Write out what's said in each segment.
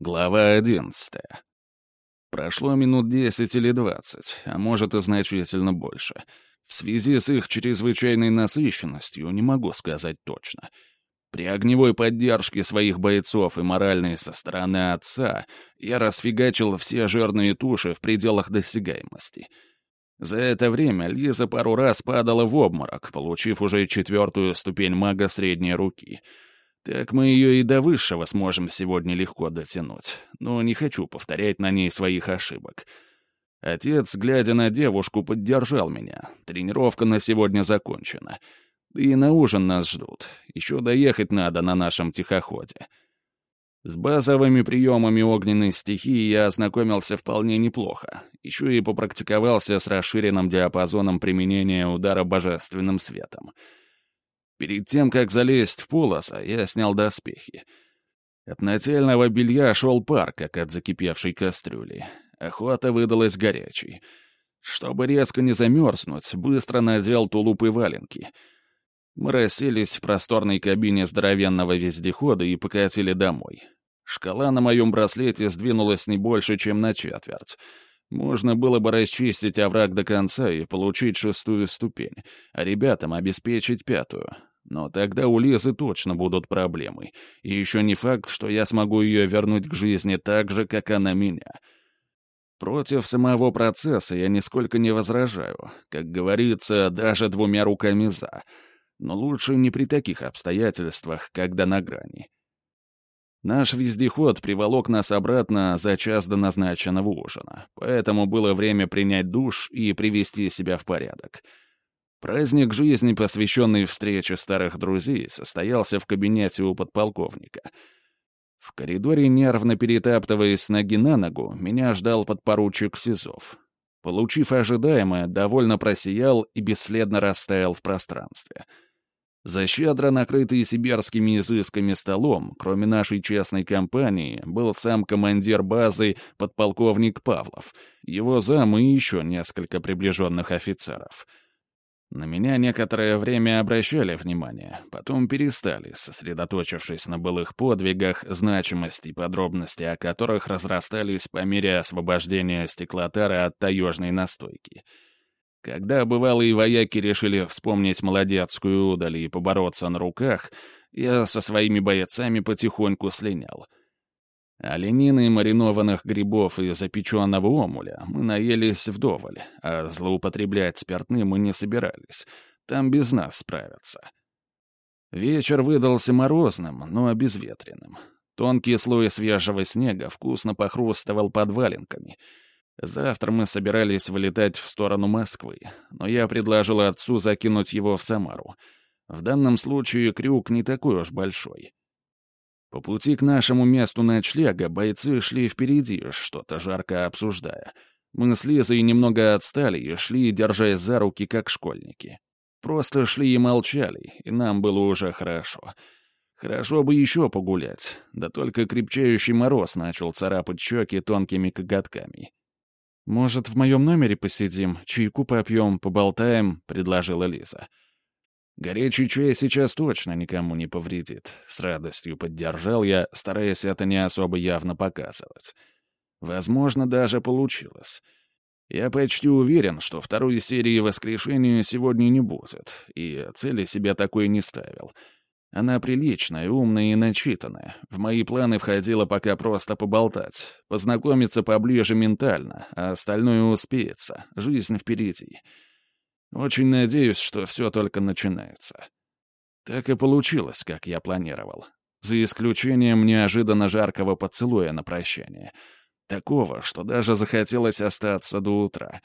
Глава одиннадцатая. Прошло минут десять или двадцать, а может и значительно больше. В связи с их чрезвычайной насыщенностью не могу сказать точно. При огневой поддержке своих бойцов и моральной со стороны отца я расфигачил все жирные туши в пределах досягаемости. За это время Лиза пару раз падала в обморок, получив уже четвертую ступень мага средней руки — так мы ее и до высшего сможем сегодня легко дотянуть, но не хочу повторять на ней своих ошибок. Отец, глядя на девушку, поддержал меня. Тренировка на сегодня закончена. Да и на ужин нас ждут. Еще доехать надо на нашем тихоходе. С базовыми приемами огненной стихии я ознакомился вполне неплохо. Еще и попрактиковался с расширенным диапазоном применения удара божественным светом — Перед тем, как залезть в полоса, я снял доспехи. От нательного белья шел пар, как от закипевшей кастрюли. Охота выдалась горячей. Чтобы резко не замерзнуть, быстро надел тулуп и валенки. Мы расселись в просторной кабине здоровенного вездехода и покатили домой. Шкала на моем браслете сдвинулась не больше, чем на четверть. Можно было бы расчистить овраг до конца и получить шестую ступень, а ребятам обеспечить пятую. Но тогда у Лизы точно будут проблемы. И еще не факт, что я смогу ее вернуть к жизни так же, как она меня. Против самого процесса я нисколько не возражаю. Как говорится, даже двумя руками «за». Но лучше не при таких обстоятельствах, когда на грани. Наш вездеход приволок нас обратно за час до назначенного ужина, поэтому было время принять душ и привести себя в порядок — Праздник жизни, посвященный встрече старых друзей, состоялся в кабинете у подполковника. В коридоре, нервно перетаптываясь с ноги на ногу, меня ждал подпоручик Сизов. Получив ожидаемое, довольно просиял и бесследно растаял в пространстве. За щедро накрытый сибирскими изысками столом, кроме нашей честной компании, был сам командир базы, подполковник Павлов, его зам и еще несколько приближенных офицеров — на меня некоторое время обращали внимание, потом перестали, сосредоточившись на былых подвигах, значимости и подробности о которых разрастались по мере освобождения стеклотара от таежной настойки. Когда бывалые вояки решили вспомнить молодецкую удаль и побороться на руках, я со своими бойцами потихоньку слинял — Оленины, маринованных грибов и запеченного омуля мы наелись вдоволь, а злоупотреблять спиртным мы не собирались. Там без нас справятся. Вечер выдался морозным, но безветренным. Тонкий слой свежего снега вкусно похрустывал под валенками. Завтра мы собирались вылетать в сторону Москвы, но я предложил отцу закинуть его в Самару. В данном случае крюк не такой уж большой. По пути к нашему месту ночлега бойцы шли впереди, что-то жарко обсуждая. Мы с Лизой немного отстали и шли, держась за руки, как школьники. Просто шли и молчали, и нам было уже хорошо. Хорошо бы еще погулять, да только крепчающий мороз начал царапать щеки тонкими коготками. «Может, в моем номере посидим, чайку попьем, поболтаем?» — предложила Лиза. Горячий чай сейчас точно никому не повредит. С радостью поддержал я, стараясь это не особо явно показывать. Возможно, даже получилось. Я почти уверен, что второй серии «Воскрешения» сегодня не будет, и цели себе такой не ставил. Она приличная, умная и начитанная. В мои планы входило пока просто поболтать, познакомиться поближе ментально, а остальное успеется, жизнь впереди. Очень надеюсь, что все только начинается. Так и получилось, как я планировал. За исключением неожиданно жаркого поцелуя на прощание. Такого, что даже захотелось остаться до утра.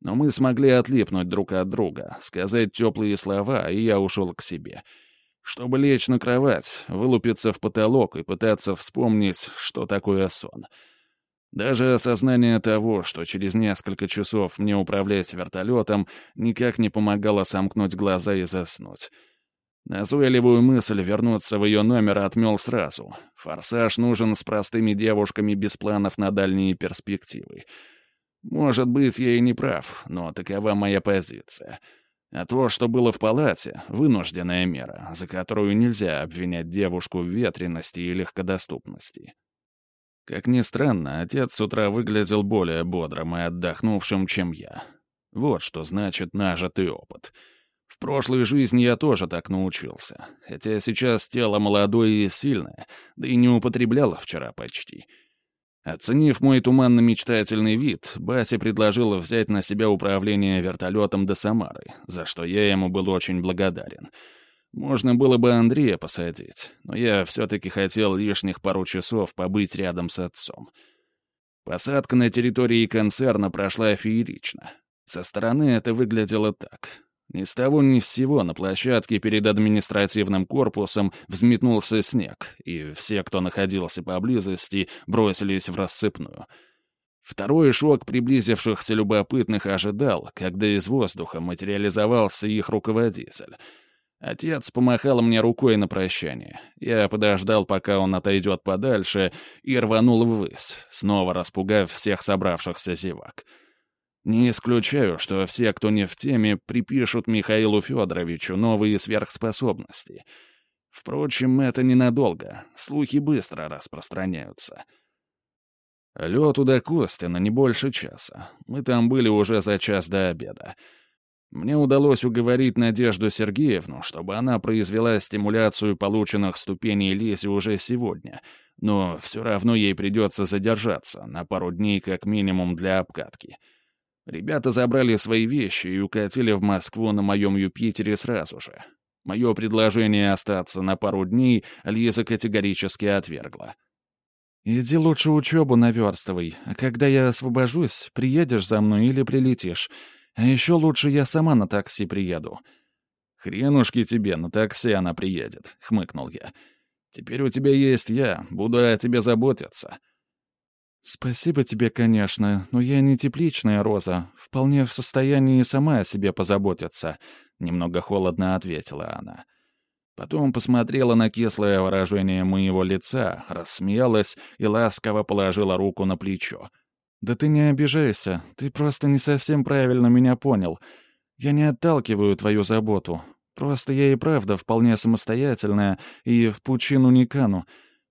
Но мы смогли отлипнуть друг от друга, сказать теплые слова, и я ушел к себе. Чтобы лечь на кровать, вылупиться в потолок и пытаться вспомнить, что такое сон — даже осознание того, что через несколько часов мне управлять вертолетом, никак не помогало сомкнуть глаза и заснуть. Назойливую мысль вернуться в ее номер отмел сразу. Форсаж нужен с простыми девушками без планов на дальние перспективы. Может быть, я и не прав, но такова моя позиция. А то, что было в палате, вынужденная мера, за которую нельзя обвинять девушку в ветренности и легкодоступности. Как ни странно, отец с утра выглядел более бодрым и отдохнувшим, чем я. Вот что значит нажитый опыт. В прошлой жизни я тоже так научился, хотя сейчас тело молодое и сильное, да и не употребляло вчера почти. Оценив мой туманно-мечтательный вид, батя предложил взять на себя управление вертолетом до Самары, за что я ему был очень благодарен — можно было бы Андрея посадить, но я все-таки хотел лишних пару часов побыть рядом с отцом. Посадка на территории концерна прошла феерично. Со стороны это выглядело так. Ни с того ни с сего на площадке перед административным корпусом взметнулся снег, и все, кто находился поблизости, бросились в рассыпную. Второй шок приблизившихся любопытных ожидал, когда из воздуха материализовался их руководитель — Отец помахал мне рукой на прощание. Я подождал, пока он отойдет подальше, и рванул ввысь, снова распугав всех собравшихся зевак. Не исключаю, что все, кто не в теме, припишут Михаилу Федоровичу новые сверхспособности. Впрочем, это ненадолго. Слухи быстро распространяются. Лету до Костина не больше часа. Мы там были уже за час до обеда. Мне удалось уговорить Надежду Сергеевну, чтобы она произвела стимуляцию полученных ступеней леси уже сегодня, но все равно ей придется задержаться на пару дней как минимум для обкатки. Ребята забрали свои вещи и укатили в Москву на моем Юпитере сразу же. Мое предложение остаться на пару дней Лиза категорически отвергла. «Иди лучше учебу наверстывай, а когда я освобожусь, приедешь за мной или прилетишь. А еще лучше я сама на такси приеду». «Хренушки тебе, на такси она приедет», — хмыкнул я. «Теперь у тебя есть я, буду о тебе заботиться». «Спасибо тебе, конечно, но я не тепличная роза, вполне в состоянии сама о себе позаботиться», — немного холодно ответила она. Потом посмотрела на кислое выражение моего лица, рассмеялась и ласково положила руку на плечо. «Да ты не обижайся, ты просто не совсем правильно меня понял. Я не отталкиваю твою заботу. Просто я и правда вполне самостоятельная и в пучину не кану.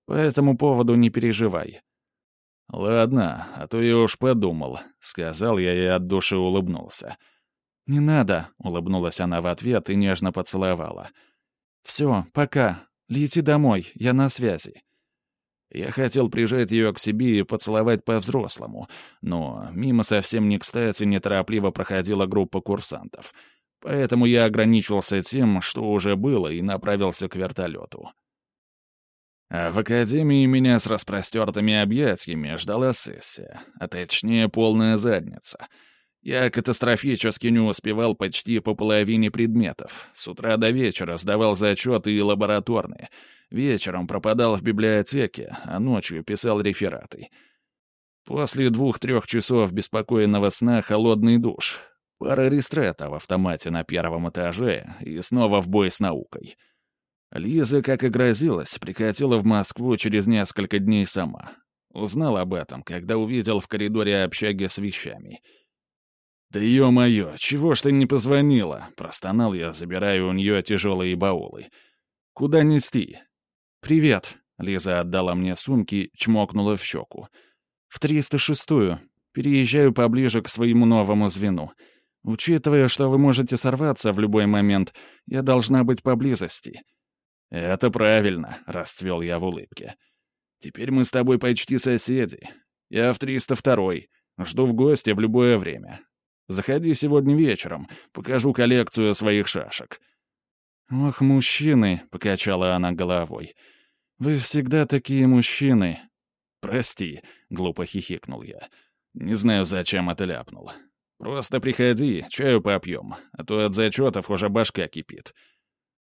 По этому поводу не переживай». «Ладно, а то я уж подумал», — сказал я и от души улыбнулся. «Не надо», — улыбнулась она в ответ и нежно поцеловала. «Все, пока. Лети домой, я на связи». Я хотел прижать ее к себе и поцеловать по-взрослому, но мимо совсем не кстати неторопливо проходила группа курсантов. Поэтому я ограничился тем, что уже было, и направился к вертолету. А в академии меня с распростертыми объятиями ждала сессия, а точнее полная задница. Я катастрофически не успевал почти по половине предметов. С утра до вечера сдавал зачеты и лабораторные — Вечером пропадал в библиотеке, а ночью писал рефераты. После двух-трех часов беспокойного сна холодный душ. Пара рестрета в автомате на первом этаже и снова в бой с наукой. Лиза, как и грозилась, прикатила в Москву через несколько дней сама. Узнал об этом, когда увидел в коридоре общаги с вещами. «Да ё-моё, чего ж ты не позвонила?» — простонал я, забирая у нее тяжелые баулы. «Куда нести?» «Привет», — Лиза отдала мне сумки, чмокнула в щеку. «В 306-ю. Переезжаю поближе к своему новому звену. Учитывая, что вы можете сорваться в любой момент, я должна быть поблизости». «Это правильно», — расцвел я в улыбке. «Теперь мы с тобой почти соседи. Я в 302-й. Жду в гости в любое время. Заходи сегодня вечером, покажу коллекцию своих шашек». «Ох, мужчины!» — покачала она головой. «Вы всегда такие мужчины!» «Прости», — глупо хихикнул я. «Не знаю, зачем это ляпнул. Просто приходи, чаю попьем, а то от зачетов уже башка кипит».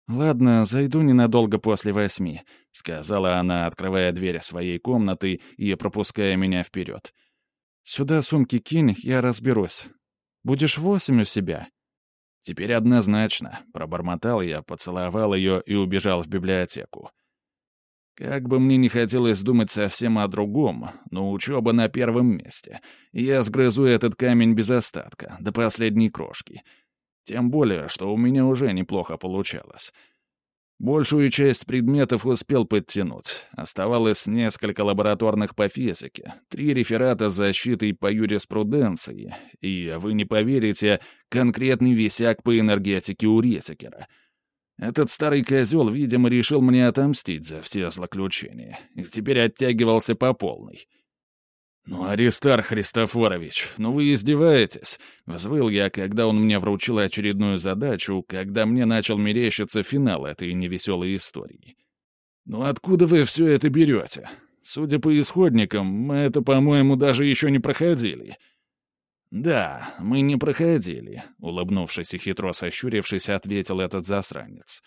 «Ладно, зайду ненадолго после восьми», — сказала она, открывая дверь своей комнаты и пропуская меня вперед. «Сюда сумки кинь, я разберусь. Будешь восемь у себя?» «Теперь однозначно», — пробормотал я, поцеловал ее и убежал в библиотеку. Как бы мне не хотелось думать совсем о другом, но учеба на первом месте. Я сгрызу этот камень без остатка, до последней крошки. Тем более, что у меня уже неплохо получалось. Большую часть предметов успел подтянуть. Оставалось несколько лабораторных по физике, три реферата защиты по юриспруденции и, вы не поверите, конкретный висяк по энергетике у Ретикера. Этот старый козел, видимо, решил мне отомстить за все злоключения и теперь оттягивался по полной. «Ну, Аристар Христофорович, ну вы издеваетесь!» — взвыл я, когда он мне вручил очередную задачу, когда мне начал мерещиться финал этой невеселой истории. «Ну откуда вы все это берете? Судя по исходникам, мы это, по-моему, даже еще не проходили». «Да, мы не проходили», — улыбнувшись и хитро сощурившись, ответил этот засранец.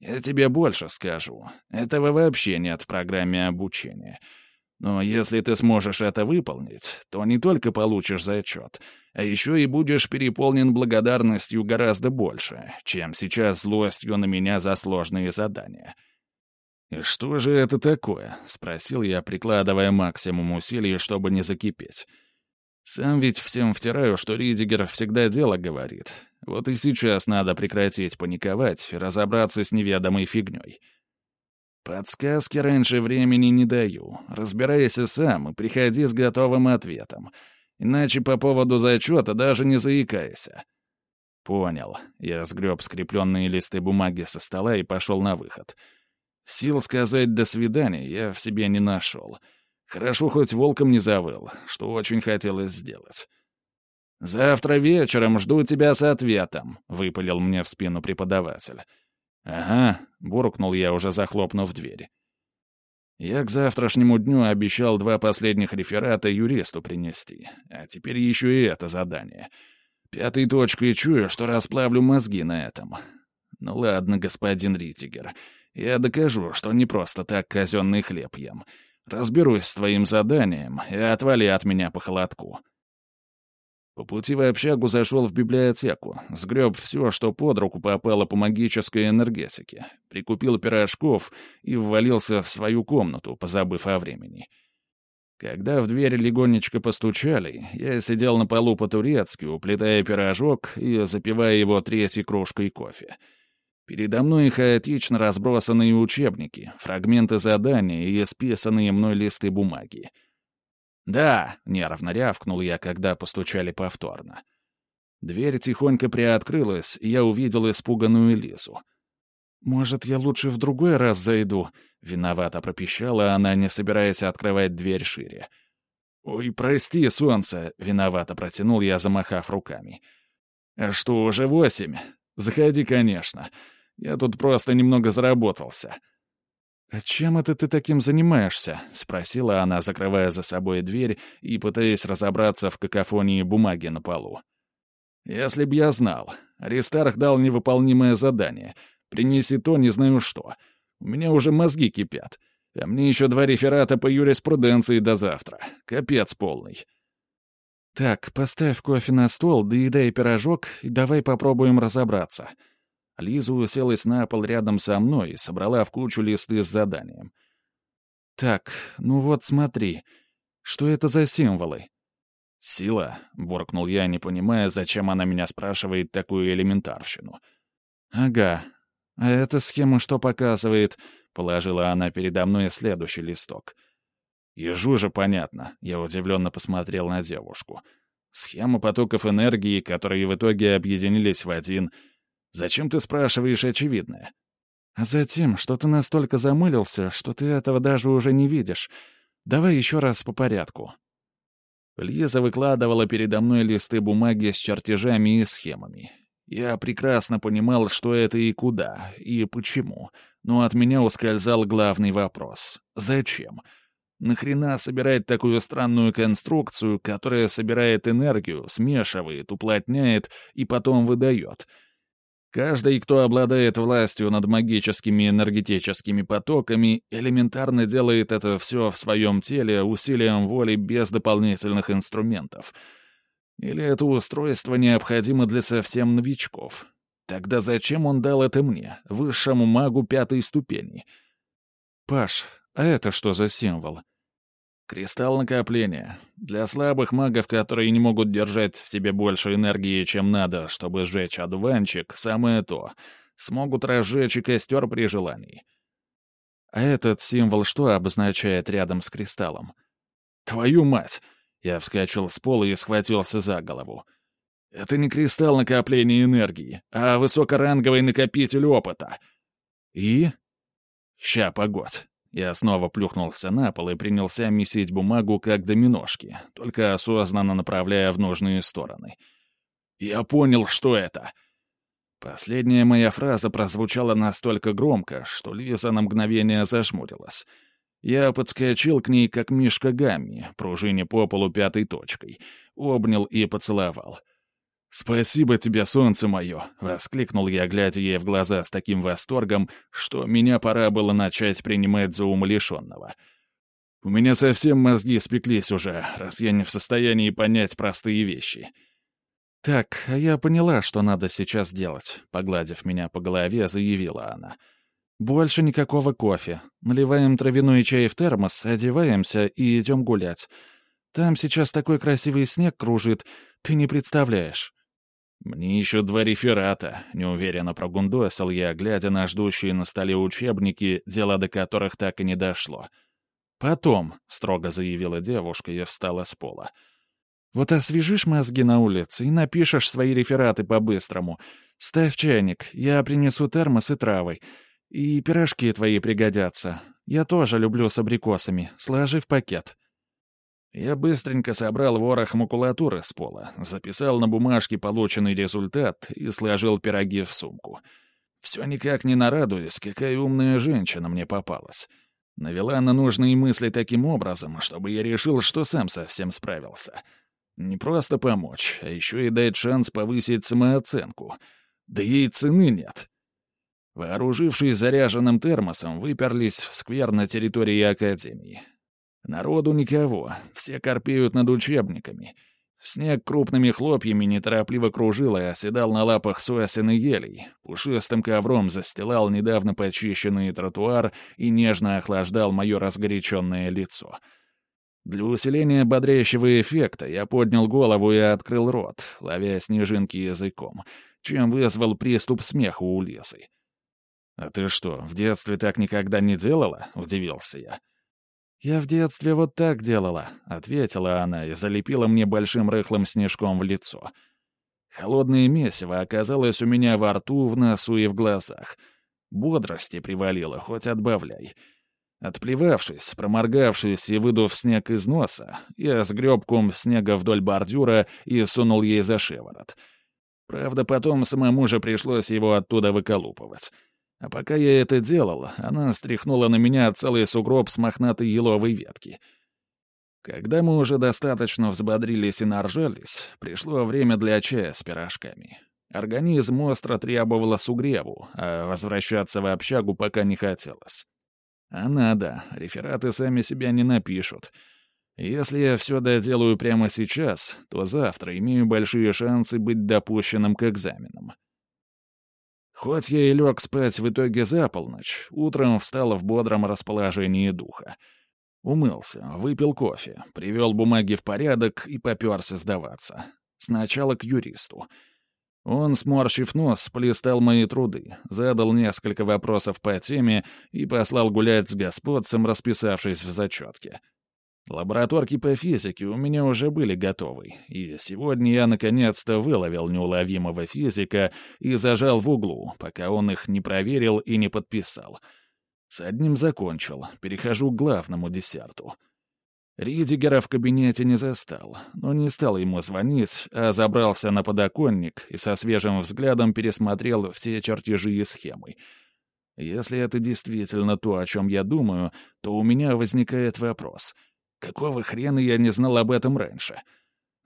«Я тебе больше скажу. Этого вообще нет в программе обучения». Но если ты сможешь это выполнить, то не только получишь зачет, а еще и будешь переполнен благодарностью гораздо больше, чем сейчас злостью на меня за сложные задания. «И что же это такое?» — спросил я, прикладывая максимум усилий, чтобы не закипеть. «Сам ведь всем втираю, что Ридигер всегда дело говорит. Вот и сейчас надо прекратить паниковать и разобраться с неведомой фигней». Подсказки раньше времени не даю. Разбирайся сам и приходи с готовым ответом. Иначе по поводу зачета даже не заикайся. Понял. Я сгреб скрепленные листы бумаги со стола и пошел на выход. Сил сказать «до свидания» я в себе не нашел. Хорошо хоть волком не завыл, что очень хотелось сделать. «Завтра вечером жду тебя с ответом», — выпалил мне в спину преподаватель. «Ага», — буркнул я, уже захлопнув дверь. Я к завтрашнему дню обещал два последних реферата юристу принести, а теперь еще и это задание. Пятой точкой чую, что расплавлю мозги на этом. Ну ладно, господин Ритигер, я докажу, что не просто так казенный хлеб ем. Разберусь с твоим заданием и отвали от меня по холодку. По пути в общагу зашел в библиотеку, сгреб все, что под руку попало по магической энергетике, прикупил пирожков и ввалился в свою комнату, позабыв о времени. Когда в дверь легонечко постучали, я сидел на полу по-турецки, уплетая пирожок и запивая его третьей кружкой кофе. Передо мной хаотично разбросанные учебники, фрагменты задания и списанные мной листы бумаги — «Да», — нервно рявкнул я, когда постучали повторно. Дверь тихонько приоткрылась, и я увидел испуганную Лизу. «Может, я лучше в другой раз зайду?» — виновато пропищала она, не собираясь открывать дверь шире. «Ой, прости, солнце!» — виновато протянул я, замахав руками. «А что, уже восемь? Заходи, конечно. Я тут просто немного заработался». «А чем это ты таким занимаешься?» — спросила она, закрывая за собой дверь и пытаясь разобраться в какофонии бумаги на полу. «Если б я знал. Аристарх дал невыполнимое задание. Принеси то, не знаю что. У меня уже мозги кипят. А мне еще два реферата по юриспруденции до завтра. Капец полный». «Так, поставь кофе на стол, доедай пирожок и давай попробуем разобраться», Лиза уселась на пол рядом со мной и собрала в кучу листы с заданием. «Так, ну вот смотри. Что это за символы?» «Сила», — буркнул я, не понимая, зачем она меня спрашивает такую элементарщину. «Ага. А эта схема что показывает?» — положила она передо мной следующий листок. «Ежу же понятно», — я удивленно посмотрел на девушку. «Схема потоков энергии, которые в итоге объединились в один — Зачем ты спрашиваешь очевидное? А затем, что ты настолько замылился, что ты этого даже уже не видишь. Давай еще раз по порядку. Лиза выкладывала передо мной листы бумаги с чертежами и схемами. Я прекрасно понимал, что это и куда, и почему. Но от меня ускользал главный вопрос. Зачем? Нахрена собирать такую странную конструкцию, которая собирает энергию, смешивает, уплотняет и потом выдает — Каждый, кто обладает властью над магическими энергетическими потоками, элементарно делает это все в своем теле усилием воли без дополнительных инструментов. Или это устройство необходимо для совсем новичков? Тогда зачем он дал это мне, высшему магу пятой ступени? «Паш, а это что за символ?» Кристалл накопления. Для слабых магов, которые не могут держать в себе больше энергии, чем надо, чтобы сжечь одуванчик, самое то. Смогут разжечь и костер при желании. А этот символ что обозначает рядом с кристаллом? Твою мать! Я вскочил с пола и схватился за голову. Это не кристалл накопления энергии, а высокоранговый накопитель опыта. И? Ща, погодь. Я снова плюхнулся на пол и принялся месить бумагу, как доминошки, только осознанно направляя в нужные стороны. Я понял, что это. Последняя моя фраза прозвучала настолько громко, что Лиза на мгновение зажмурилась. Я подскочил к ней, как мишка Гамми, пружине по полу пятой точкой, обнял и поцеловал. «Спасибо тебе, солнце мое!» — воскликнул я, глядя ей в глаза с таким восторгом, что меня пора было начать принимать за умалишенного. «У меня совсем мозги спеклись уже, раз я не в состоянии понять простые вещи». «Так, а я поняла, что надо сейчас делать», — погладив меня по голове, заявила она. «Больше никакого кофе. Наливаем травяной чай в термос, одеваемся и идем гулять. Там сейчас такой красивый снег кружит, ты не представляешь». «Мне еще два реферата», — неуверенно прогундосил я, глядя на ждущие на столе учебники, дело до которых так и не дошло. «Потом», — строго заявила девушка и встала с пола. «Вот освежишь мозги на улице и напишешь свои рефераты по-быстрому. Ставь чайник, я принесу термос и травой. И пирожки твои пригодятся. Я тоже люблю с абрикосами. Сложи в пакет». Я быстренько собрал ворох макулатуры с пола, записал на бумажке полученный результат и сложил пироги в сумку. Все никак не нарадуюсь, какая умная женщина мне попалась. Навела на нужные мысли таким образом, чтобы я решил, что сам совсем справился. Не просто помочь, а еще и дать шанс повысить самооценку. Да ей цены нет. Вооружившись заряженным термосом, выперлись в сквер на территории Академии. Народу никого, все корпеют над учебниками. Снег крупными хлопьями неторопливо кружил и оседал на лапах сосен и елей, пушистым ковром застилал недавно почищенный тротуар и нежно охлаждал мое разгоряченное лицо. Для усиления бодрящего эффекта я поднял голову и открыл рот, ловя снежинки языком, чем вызвал приступ смеха у Лизы. «А ты что, в детстве так никогда не делала?» — удивился я. «Я в детстве вот так делала», — ответила она и залепила мне большим рыхлым снежком в лицо. Холодное месиво оказалось у меня во рту, в носу и в глазах. Бодрости привалило, хоть отбавляй. Отплевавшись, проморгавшись и выдув снег из носа, я сгреб ком снега вдоль бордюра и сунул ей за шиворот. Правда, потом самому же пришлось его оттуда выколупывать. А пока я это делал, она стряхнула на меня целый сугроб с мохнатой еловой ветки. Когда мы уже достаточно взбодрились и наржались, пришло время для чая с пирожками. Организм остро требовал сугреву, а возвращаться в общагу пока не хотелось. А надо, рефераты сами себя не напишут. Если я все доделаю прямо сейчас, то завтра имею большие шансы быть допущенным к экзаменам. Хоть я и лег спать в итоге за полночь, утром встал в бодром расположении духа. Умылся, выпил кофе, привел бумаги в порядок и поперся сдаваться. Сначала к юристу. Он, сморщив нос, полистал мои труды, задал несколько вопросов по теме и послал гулять с господцем, расписавшись в зачетке. Лабораторки по физике у меня уже были готовы, и сегодня я наконец-то выловил неуловимого физика и зажал в углу, пока он их не проверил и не подписал. С одним закончил, перехожу к главному десерту. Ридигера в кабинете не застал, но не стал ему звонить, а забрался на подоконник и со свежим взглядом пересмотрел все чертежи и схемы. Если это действительно то, о чем я думаю, то у меня возникает вопрос — Какого хрена я не знал об этом раньше?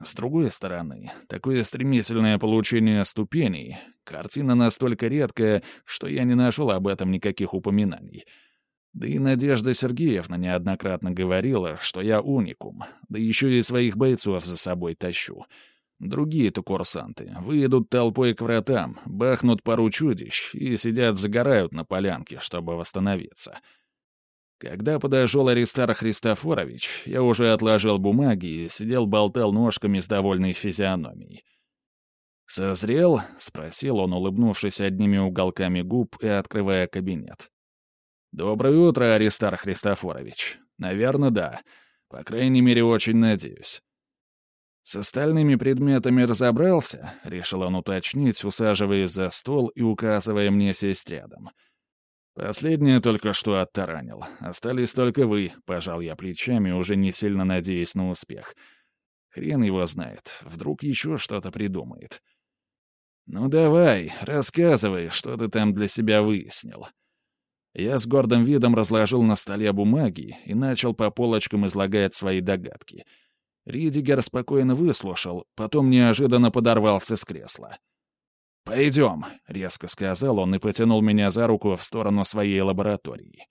С другой стороны, такое стремительное получение ступеней — картина настолько редкая, что я не нашел об этом никаких упоминаний. Да и Надежда Сергеевна неоднократно говорила, что я уникум, да еще и своих бойцов за собой тащу. Другие-то курсанты выйдут толпой к вратам, бахнут пару чудищ и сидят загорают на полянке, чтобы восстановиться. — когда подошел Аристар Христофорович, я уже отложил бумаги и сидел болтал ножками с довольной физиономией. «Созрел?» — спросил он, улыбнувшись одними уголками губ и открывая кабинет. «Доброе утро, Аристар Христофорович. Наверное, да. По крайней мере, очень надеюсь». «С остальными предметами разобрался?» — решил он уточнить, усаживаясь за стол и указывая мне сесть рядом. «Последнее только что оттаранил. Остались только вы», — пожал я плечами, уже не сильно надеясь на успех. «Хрен его знает. Вдруг еще что-то придумает». «Ну давай, рассказывай, что ты там для себя выяснил». Я с гордым видом разложил на столе бумаги и начал по полочкам излагать свои догадки — Ридигер спокойно выслушал, потом неожиданно подорвался с кресла. «Пойдем», — резко сказал он и потянул меня за руку в сторону своей лаборатории.